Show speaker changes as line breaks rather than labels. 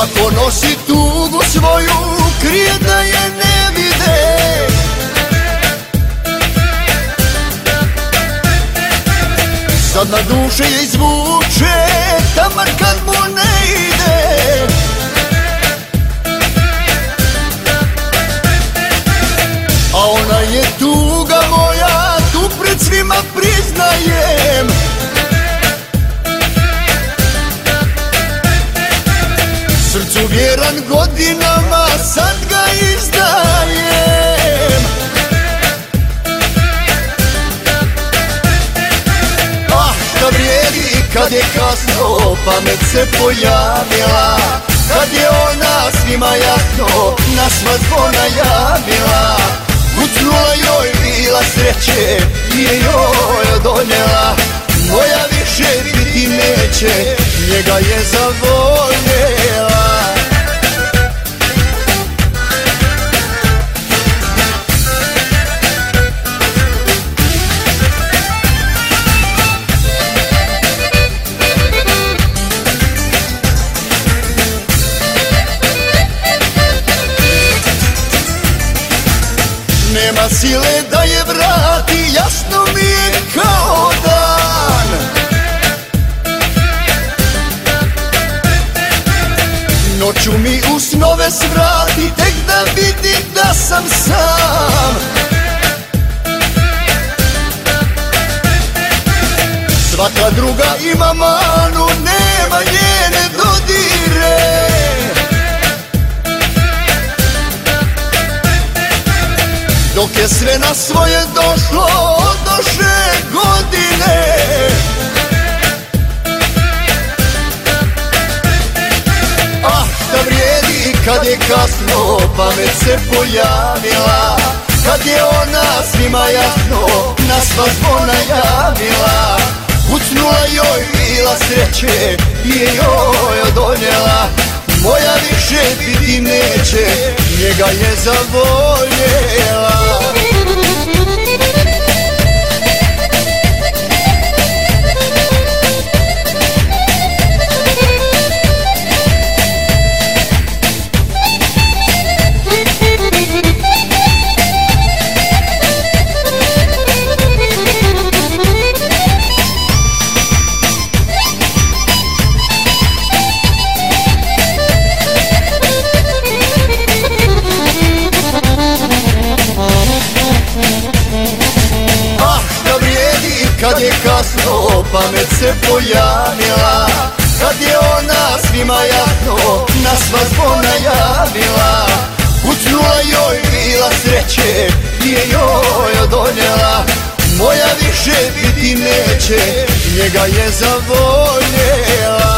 Svako nosi tugu svoju, krije da je ne vide. Sad na duši izvuče, tamar kad mu ne vjeran godinama Sad ga izdajem. Ah, šta vrijedi kad je kasno Pamet se pojavila. Kad je ona svima jasno Na sva zvona javila Kucnula joj bila sreće I je joj donijela. Moja više biti neće Njega je zavoljela Noću mi u snove svrati, tek da vidi da sam sam. Svaka druga ima manu, nema njene dodire. Dok je sve na svoje došlo, odoše godine je kasno, pamet se pojavila. Kad je ona svima jasno, na sva zvona javila Kucnula joj bila sreće, i je joj donijela Moja više biti neće, njega je zavoljela je kasno, pamet se pojavila Kad je ona svima jasno, na sva zvona javila Kucnula joj bila sreće, i je joj donijela Moja više biti neće, njega je zavolila